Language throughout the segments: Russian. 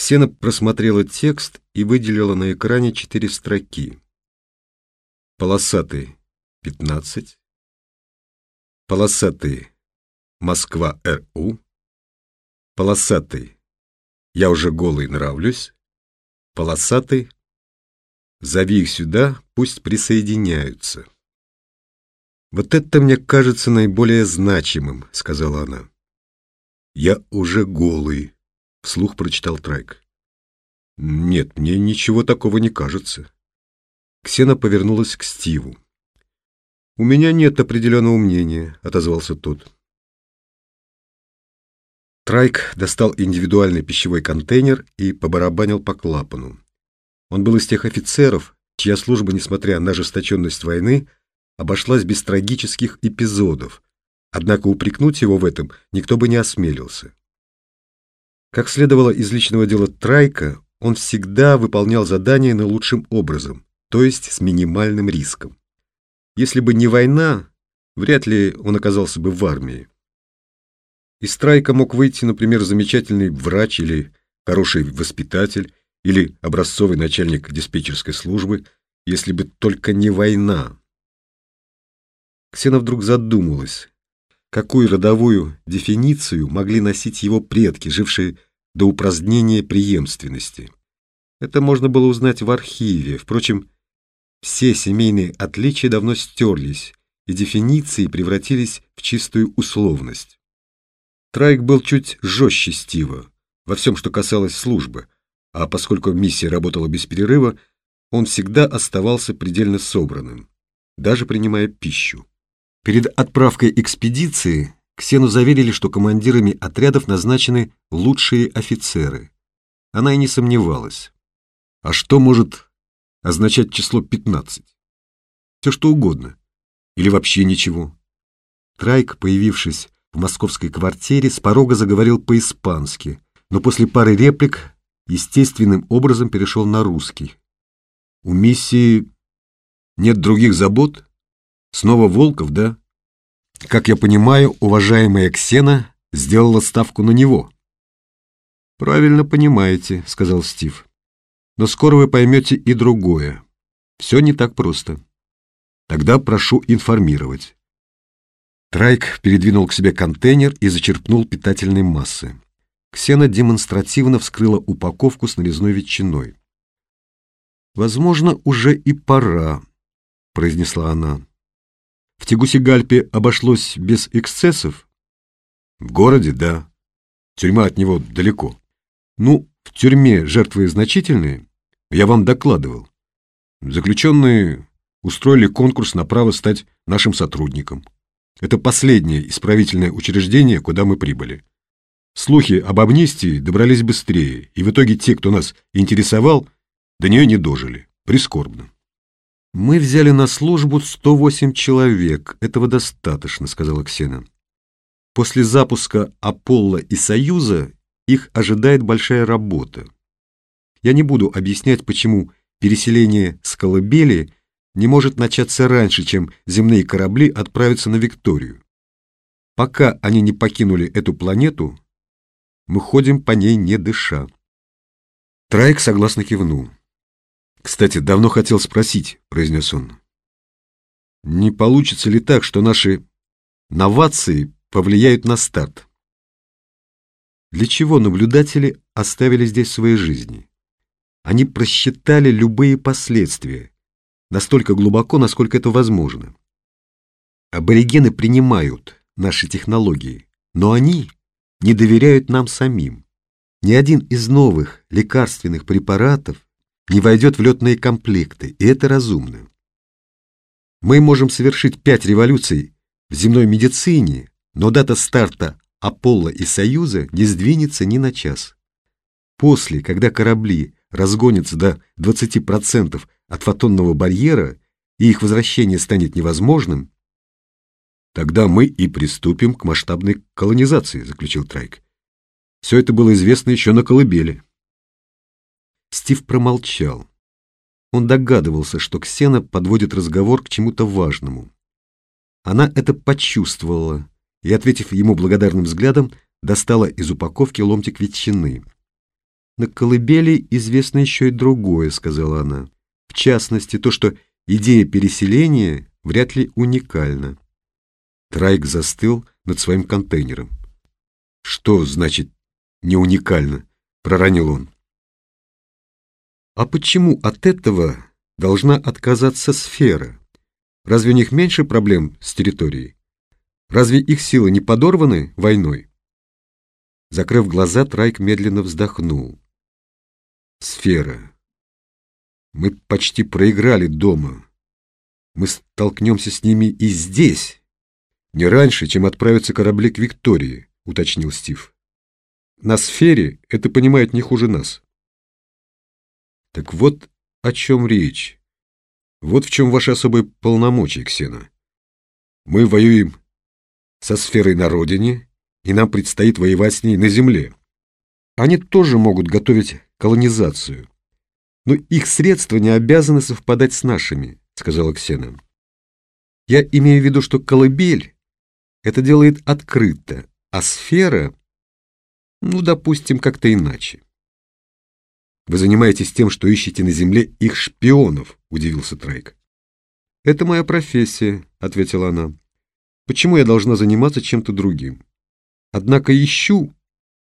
Ксена просмотрела текст и выделила на экране четыре строки. Полосатый — 15. Полосатый — Москва, РУ. Полосатый — Я уже голый нравлюсь. Полосатый — Зови их сюда, пусть присоединяются. «Вот это мне кажется наиболее значимым», — сказала она. «Я уже голый», — вслух прочитал Трайк. «Нет, мне ничего такого не кажется». Ксена повернулась к Стиву. «У меня нет определенного мнения», — отозвался тот. Трайк достал индивидуальный пищевой контейнер и побарабанил по клапану. Он был из тех офицеров, чья служба, несмотря на ожесточенность войны, обошлась без трагических эпизодов, однако упрекнуть его в этом никто бы не осмелился. Как следовало из личного дела Трайка, он всегда выполнял задания наилучшим образом, то есть с минимальным риском. Если бы не война, вряд ли он оказался бы в армии. Из Трайка мог выйти, например, замечательный врач или хороший воспитатель, или образцовый начальник диспетчерской службы, если бы только не война. Ксена вдруг задумалась, какую родовую дефиницию могли носить его предки, жившие до упразднения преемственности. Это можно было узнать в архиве. Впрочем, все семейные отличия давно стерлись, и дефиниции превратились в чистую условность. Трайк был чуть жестче Стива во всем, что касалось службы, а поскольку миссия работала без перерыва, он всегда оставался предельно собранным, даже принимая пищу. Перед отправкой экспедиции Ксену заверили, что командирами отрядов назначены лучшие офицеры. Она и не сомневалась. А что может означать число 15? Все что угодно. Или вообще ничего. Трайк, появившись в московской квартире, с порога заговорил по-испански, но после пары реплик естественным образом перешел на русский. У миссии нет других забот? Снова Волков, да? Как я понимаю, уважаемая Ксена сделала ставку на него. Правильно понимаете, сказал Стив. Но скоро вы поймете и другое. Все не так просто. Тогда прошу информировать. Трайк передвинул к себе контейнер и зачерпнул питательной массы. Ксена демонстративно вскрыла упаковку с нарезной ветчиной. «Возможно, уже и пора», — произнесла она. В Тегусигальпе обошлось без эксцессов? В городе, да. Тюрьма от него далеко. Ну, в тюрьме жертвы значительные. Я вам докладывал. Заключенные устроили конкурс на право стать нашим сотрудником. Это последнее исправительное учреждение, куда мы прибыли. Слухи об амнистии добрались быстрее, и в итоге те, кто нас интересовал, до нее не дожили. Прискорбно. «Мы взяли на службу 108 человек. Этого достаточно», — сказала Ксена. «После запуска Аполло и Союза их ожидает большая работа. Я не буду объяснять, почему переселение с колыбели не может начаться раньше, чем земные корабли отправятся на Викторию. Пока они не покинули эту планету, мы ходим по ней не дыша». Трайк согласно кивнул. «Кстати, давно хотел спросить», — произнес он. «Не получится ли так, что наши новации повлияют на старт?» Для чего наблюдатели оставили здесь свои жизни? Они просчитали любые последствия, настолько глубоко, насколько это возможно. Аборигены принимают наши технологии, но они не доверяют нам самим. Ни один из новых лекарственных препаратов не войдет в летные комплекты, и это разумно. Мы можем совершить пять революций в земной медицине, но дата старта Аполло и Союза не сдвинется ни на час. После, когда корабли разгонятся до 20% от фотонного барьера и их возвращение станет невозможным, тогда мы и приступим к масштабной колонизации, заключил Трайк. Все это было известно еще на колыбели. Стив промолчал. Он догадывался, что Ксена подводит разговор к чему-то важному. Она это почувствовала и, ответив ему благодарным взглядом, достала из упаковки ломтик ветчины. на колыбели известно еще и другое, сказала она. В частности, то, что идея переселения вряд ли уникальна. Трайк застыл над своим контейнером. «Что значит не уникально?» — проронил он. «А почему от этого должна отказаться сфера? Разве у них меньше проблем с территорией? Разве их силы не подорваны войной?» Закрыв глаза, Трайк медленно вздохнул. «Сфера. Мы почти проиграли дома. Мы столкнемся с ними и здесь». «Не раньше, чем отправятся корабли к Виктории», — уточнил Стив. «На сфере это понимает не хуже нас». «Так вот о чем речь. Вот в чем ваши особые полномочия, Ксена. Мы воюем со сферой на родине, и нам предстоит воевать с ней на земле. Они тоже могут готовить колонизацию. Но их средства не обязаны совпадать с нашими», — сказала Ксена. «Я имею в виду, что колыбель это делает открыто, а сфера, ну, допустим, как-то иначе. Вы занимаетесь тем, что ищете на Земле их шпионов, удивился Трейк. Это моя профессия, ответила она. Почему я должна заниматься чем-то другим? Однако ищу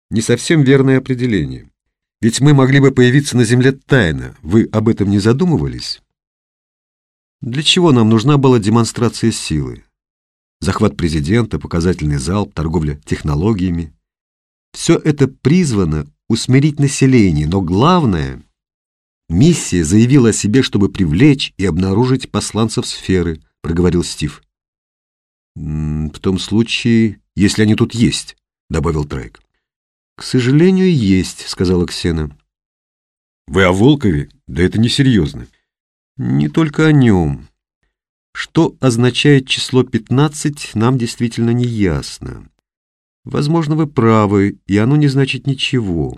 не совсем верное определение. Ведь мы могли бы появиться на Земле тайно. Вы об этом не задумывались? Для чего нам нужна была демонстрация силы? захват президента, показательный залп, торговля технологиями. Все это призвано усмирить население, но главное – миссия заявила о себе, чтобы привлечь и обнаружить посланцев сферы, проговорил Стив. «В том случае, если они тут есть», — добавил Трайк. «К сожалению, есть», — сказала Ксена. «Вы о Волкове? Да это несерьезно». «Не только о нем. Что означает число 15, нам действительно не ясно. Возможно, вы правы, и оно не значит ничего.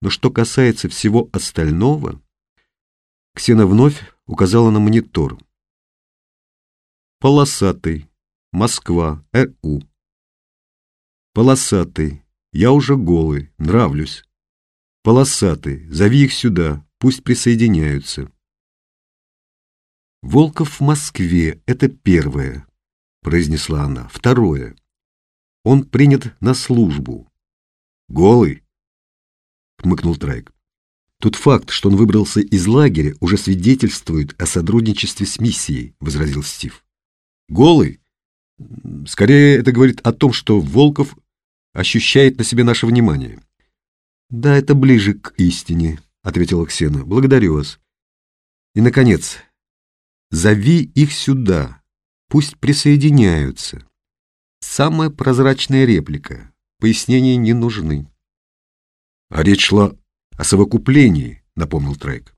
Но что касается всего остального... Ксена вновь указала на монитор. Полосатый. Москва. РУ. Полосатый. Я уже голый. Нравлюсь. Полосатый. Зови их сюда. Пусть присоединяются. «Волков в Москве — это первое», — произнесла она. «Второе. Он принят на службу». «Голый?» — хмыкнул Трайк. «Тот факт, что он выбрался из лагеря, уже свидетельствует о сотрудничестве с миссией», — возразил Стив. «Голый? Скорее, это говорит о том, что Волков ощущает на себе наше внимание». «Да, это ближе к истине», — ответила Ксена. «Благодарю вас». И, наконец, Зови их сюда, пусть присоединяются. Самая прозрачная реплика, пояснения не нужны. А речь шла о совокуплении, напомнил Трейк.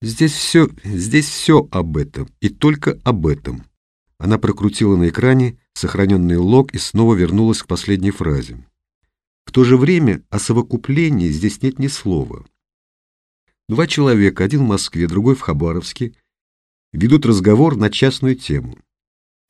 Здесь все, здесь все об этом, и только об этом. Она прокрутила на экране сохраненный лог и снова вернулась к последней фразе. В то же время о совокуплении здесь нет ни слова. Два человека, один в Москве, другой в Хабаровске, ведут разговор на частную тему.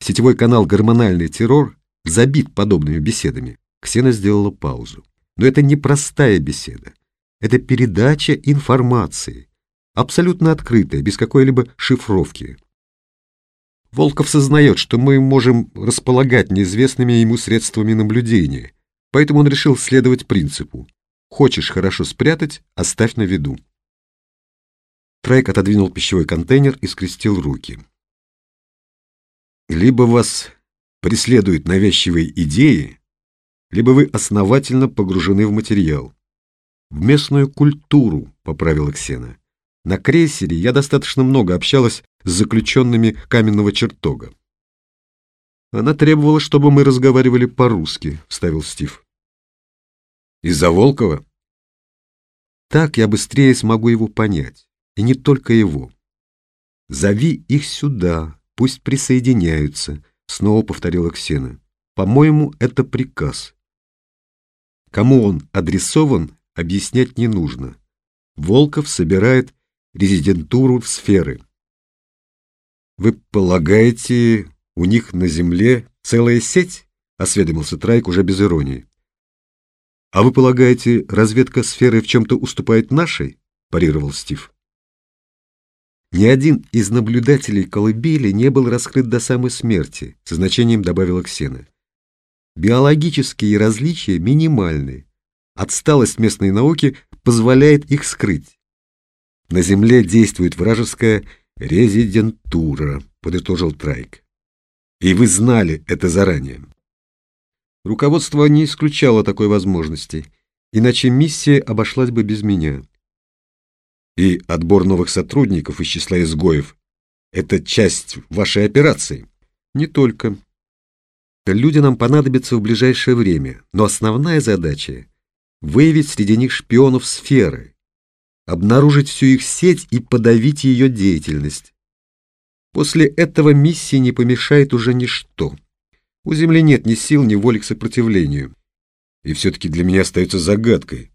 Сетевой канал «Гормональный террор» забит подобными беседами. Ксена сделала паузу. Но это не простая беседа. Это передача информации, абсолютно открытая, без какой-либо шифровки. Волков сознает, что мы можем располагать неизвестными ему средствами наблюдения, поэтому он решил следовать принципу «хочешь хорошо спрятать, оставь на виду». Трейк отодвинул пищевой контейнер и скрестил руки. «Либо вас преследуют навязчивые идеи, либо вы основательно погружены в материал. В местную культуру», — поправила Ксена. «На крейсере я достаточно много общалась с заключенными каменного чертога». «Она требовала, чтобы мы разговаривали по-русски», — вставил Стив. «Из-за Волкова?» «Так я быстрее смогу его понять. И не только его. «Зови их сюда, пусть присоединяются», — снова повторила Ксена. «По-моему, это приказ». Кому он адресован, объяснять не нужно. Волков собирает резидентуру в сферы. «Вы полагаете, у них на земле целая сеть?» — осведомился Трайк уже без иронии. А вы полагаете, разведка сферы в чем-то уступает нашей? парировал Стив. Ни один из наблюдателей колыбели не был раскрыт до самой смерти, со значением добавила Ксена. Биологические различия минимальны. Отсталость местной науки позволяет их скрыть. На Земле действует вражеская резидентура, подытожил Трайк. И вы знали это заранее. Руководство не исключало такой возможности, иначе миссия обошлась бы без меня. И отбор новых сотрудников из числа изгоев – это часть вашей операции? Не только. Люди нам понадобятся в ближайшее время, но основная задача – выявить среди них шпионов сферы, обнаружить всю их сеть и подавить ее деятельность. После этого миссии не помешает уже ничто. У Земли нет ни сил, ни воли к сопротивлению. И все-таки для меня остается загадкой,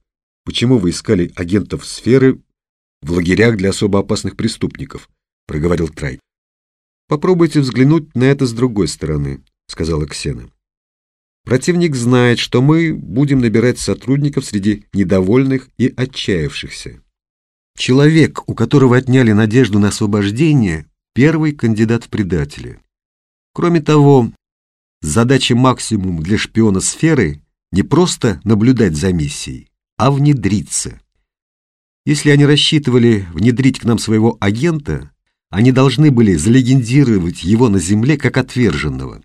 почему вы искали агентов сферы в лагерях для особо опасных преступников, проговорил Трай. Попробуйте взглянуть на это с другой стороны, сказала Ксена. Противник знает, что мы будем набирать сотрудников среди недовольных и отчаявшихся. Человек, у которого отняли надежду на освобождение, первый кандидат в предатели. Кроме того, задача максимум для шпиона сферы не просто наблюдать за миссией, а внедриться. Если они рассчитывали внедрить к нам своего агента, они должны были залегендировать его на земле как отверженного.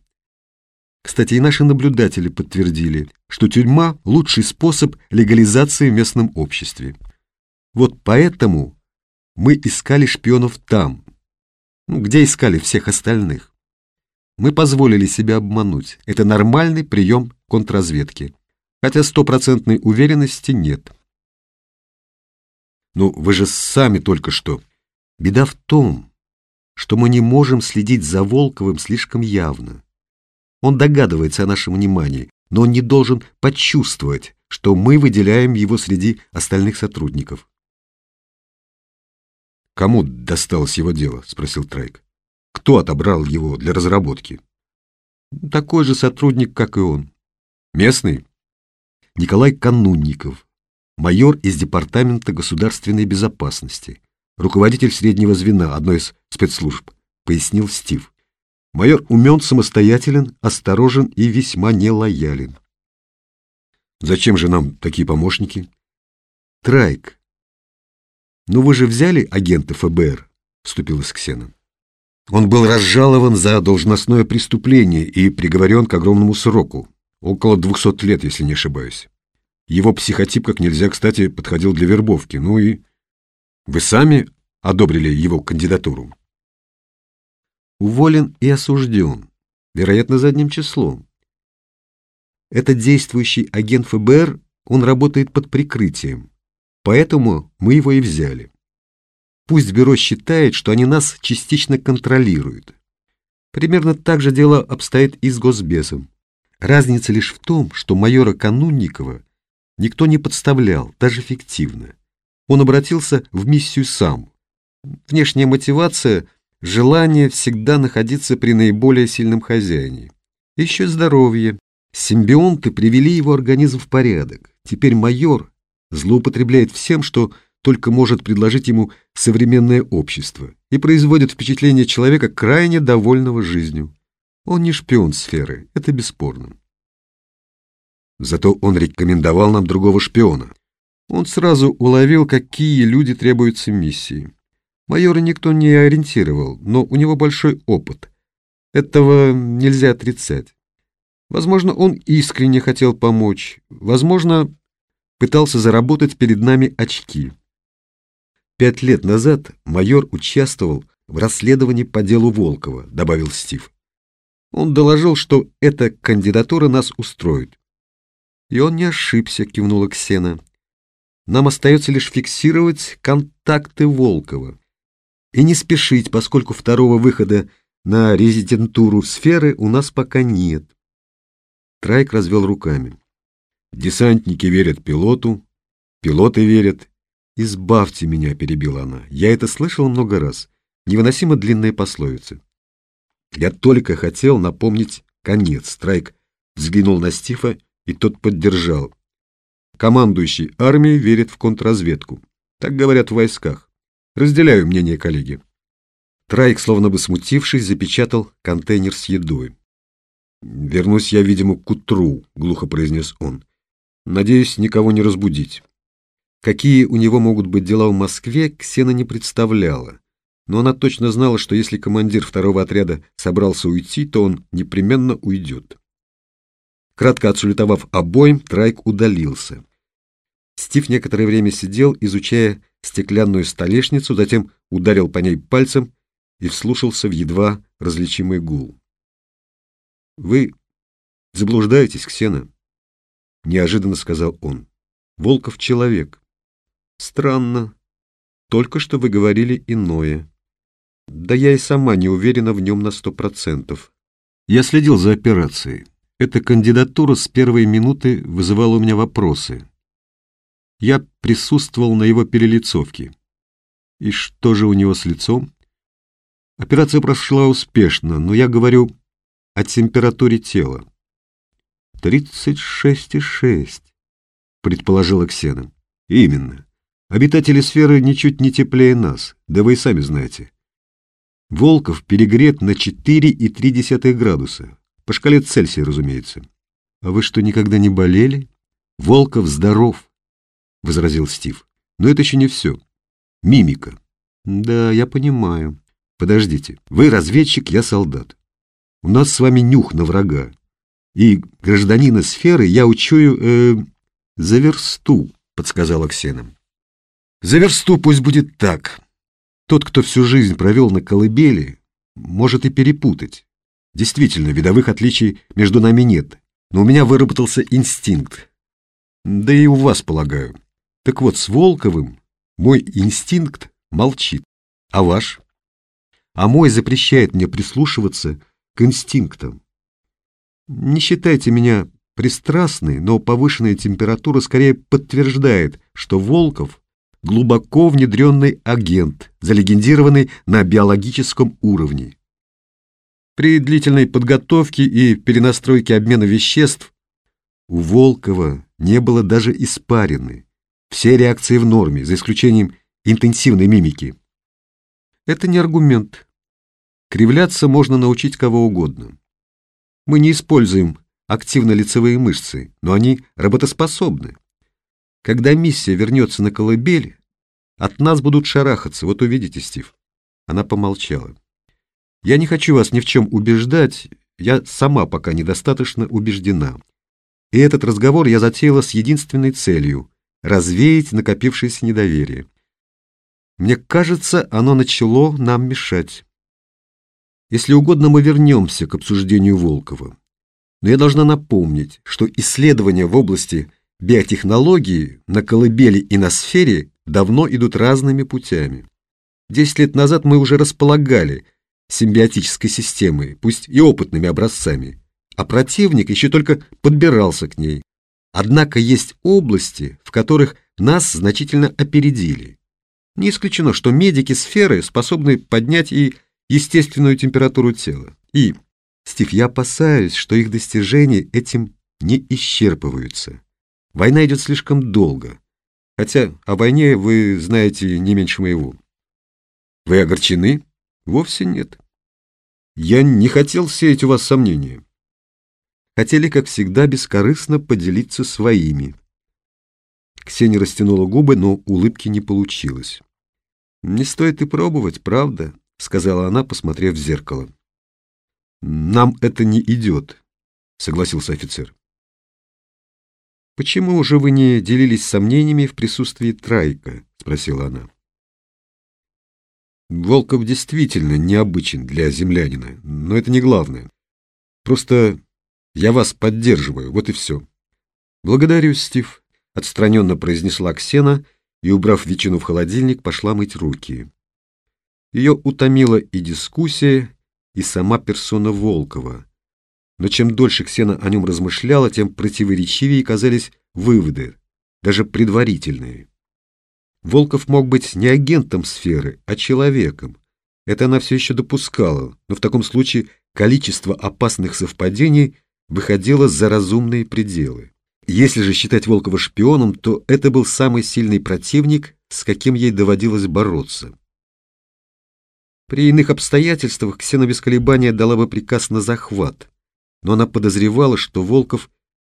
Кстати, и наши наблюдатели подтвердили, что тюрьма – лучший способ легализации в местном обществе. Вот поэтому мы искали шпионов там, ну, где искали всех остальных. Мы позволили себя обмануть. Это нормальный прием контрразведки. Хотя стопроцентной уверенности нет. Ну, вы же сами только что. Беда в том, что мы не можем следить за Волковым слишком явно. Он догадывается о нашем внимании, но он не должен почувствовать, что мы выделяем его среди остальных сотрудников. «Кому досталось его дело?» — спросил Трайк. «Кто отобрал его для разработки?» «Такой же сотрудник, как и он. Местный?» «Николай Канунников, майор из Департамента государственной безопасности, руководитель среднего звена одной из спецслужб», — пояснил Стив. «Майор умен, самостоятелен, осторожен и весьма нелоялен». «Зачем же нам такие помощники?» «Трайк, «Ну вы же взяли агента ФБР?» — вступилась Ксена. Он был разжалован за должностное преступление и приговорен к огромному сроку, около двухсот лет, если не ошибаюсь. Его психотип как нельзя, кстати, подходил для вербовки. Ну и вы сами одобрили его кандидатуру. Уволен и осужден, вероятно, задним числом. Это действующий агент ФБР, он работает под прикрытием. Поэтому мы его и взяли. Пусть бюро считает, что они нас частично контролируют. Примерно так же дело обстоит и с Госбезом. Разница лишь в том, что майора Канунникова никто не подставлял, даже фиктивно. Он обратился в миссию сам. Внешняя мотивация – желание всегда находиться при наиболее сильном хозяине. Еще здоровье. Симбионты привели его организм в порядок. Теперь майор злоупотребляет всем, что только может предложить ему современное общество, и производит впечатление человека крайне довольного жизнью. Он не шпион сферы, это бесспорно. Зато он рекомендовал нам другого шпиона. Он сразу уловил, какие люди требуются миссии. Майора никто не ориентировал, но у него большой опыт. Этого нельзя отрицать. Возможно, он искренне хотел помочь, возможно, пытался заработать перед нами очки. Пять лет назад майор участвовал в расследовании по делу Волкова, добавил Стив. Он доложил, что эта кандидатура нас устроит. И он не ошибся, кивнула Ксена. Нам остается лишь фиксировать контакты Волкова. И не спешить, поскольку второго выхода на резидентуру сферы у нас пока нет. Трайк развел руками. Десантники верят пилоту, пилоты верят. «Избавьте меня», — перебила она. «Я это слышал много раз. Невыносимо длинные пословицы». Я только хотел напомнить конец. Страйк взглянул на Стива, и тот поддержал. командующий армией верит в контрразведку. Так говорят в войсках. Разделяю мнение коллеги. Трайк, словно бы смутившись, запечатал контейнер с едой. «Вернусь я, видимо, к утру», — глухо произнес он. «Надеюсь, никого не разбудить». Какие у него могут быть дела в Москве, Ксена не представляла. Но она точно знала, что если командир второго отряда собрался уйти, то он непременно уйдет. Кратко отсулетовав обоим, Трайк удалился. Стив некоторое время сидел, изучая стеклянную столешницу, затем ударил по ней пальцем и вслушался в едва различимый гул. «Вы заблуждаетесь, Ксена», — неожиданно сказал он. «Волков человек. Странно. Только что вы говорили иное. Да я и сама не уверена в нем на сто процентов. Я следил за операцией. Эта кандидатура с первой минуты вызывала у меня вопросы. Я присутствовал на его перелицовке. И что же у него с лицом? Операция прошла успешно, но я говорю о температуре тела. «Тридцать шесть и шесть», — предположила Ксена. «Именно. Обитатели сферы ничуть не теплее нас, да вы и сами знаете. Волков перегрет на 4,3 градуса. По шкале Цельсия, разумеется. А вы что, никогда не болели? Волков здоров, — возразил Стив. Но это еще не все. Мимика. Да, я понимаю. Подождите, вы разведчик, я солдат. У нас с вами нюх на врага. И гражданина сферы я учую э, за версту, подсказала Ксена. За версту пусть будет так. Тот, кто всю жизнь провел на колыбели, может и перепутать. Действительно, видовых отличий между нами нет, но у меня выработался инстинкт. Да и у вас, полагаю. Так вот, с Волковым мой инстинкт молчит. А ваш? А мой запрещает мне прислушиваться к инстинктам. Не считайте меня пристрастной, но повышенная температура скорее подтверждает, что Волков глубоко внедренный агент, залегендированный на биологическом уровне. При длительной подготовке и перенастройке обмена веществ у Волкова не было даже испарины. Все реакции в норме, за исключением интенсивной мимики. Это не аргумент. Кривляться можно научить кого угодно. Мы не используем активно-лицевые мышцы, но они работоспособны. Когда миссия вернется на колыбель, от нас будут шарахаться, вот увидите, Стив. Она помолчала. Я не хочу вас ни в чем убеждать, я сама пока недостаточно убеждена. И этот разговор я затеяла с единственной целью — развеять накопившееся недоверие. Мне кажется, оно начало нам мешать. Если угодно, мы вернемся к обсуждению Волкова. Но я должна напомнить, что исследования в области биотехнологии на колыбели и на сфере давно идут разными путями. Десять лет назад мы уже располагали симбиотической системой, пусть и опытными образцами, а противник еще только подбирался к ней. Однако есть области, в которых нас значительно опередили. Не исключено, что медики сферы способны поднять и естественную температуру тела. И, Стив, я опасаюсь, что их достижения этим не исчерпываются. Война идет слишком долго, хотя о войне вы знаете не меньше моего. Вы огорчены? Вовсе нет. Я не хотел сеять у вас сомнения. Хотели, как всегда, бескорыстно поделиться своими. Ксения растянула губы, но улыбки не получилось. «Не стоит и пробовать, правда?» — сказала она, посмотрев в зеркало. «Нам это не идет», — согласился офицер. «Почему же вы не делились сомнениями в присутствии Трайка?» — спросила она. Волков действительно необычен для землянина, но это не главное. Просто я вас поддерживаю, вот и все. Благодарю, Стив, — отстраненно произнесла Ксена и, убрав ветчину в холодильник, пошла мыть руки. Ее утомила и дискуссия, и сама персона Волкова, но чем дольше Ксена о нем размышляла, тем противоречивее казались выводы, даже предварительные. Волков мог быть не агентом сферы, а человеком. Это она все еще допускала, но в таком случае количество опасных совпадений выходило за разумные пределы. Если же считать Волкова шпионом, то это был самый сильный противник, с каким ей доводилось бороться. При иных обстоятельствах Ксена без колебания дала бы приказ на захват, но она подозревала, что Волков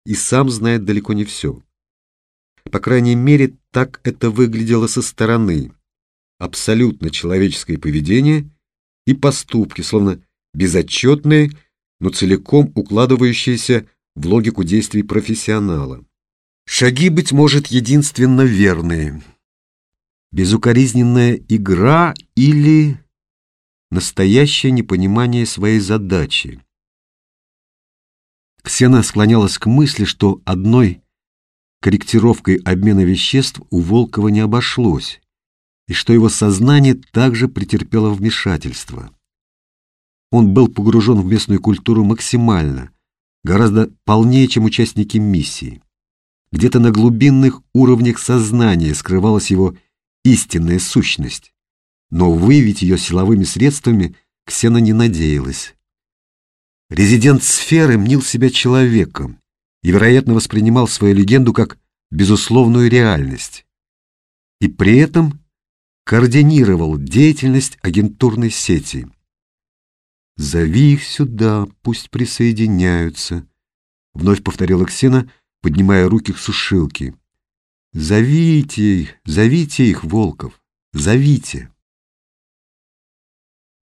и сам знает далеко не все. По крайней мере, так это выглядело со стороны. Абсолютно человеческое поведение и поступки, словно безотчетные, но целиком укладывающиеся в логику действий профессионала. Шаги, быть может, единственно верные. Безукоризненная игра или настоящее непонимание своей задачи. Ксена склонялась к мысли, что одной корректировкой обмена веществ у Волкова не обошлось, и что его сознание также претерпело вмешательство. Он был погружен в местную культуру максимально, гораздо полнее, чем участники миссии. Где-то на глубинных уровнях сознания скрывалась его истинная сущность но выявить ее силовыми средствами Ксена не надеялась. Резидент сферы мнил себя человеком и, вероятно, воспринимал свою легенду как безусловную реальность. И при этом координировал деятельность агентурной сети. «Зови их сюда, пусть присоединяются», — вновь повторила Ксена, поднимая руки к сушилке. «Зовите их, зовите их, Волков, зовите».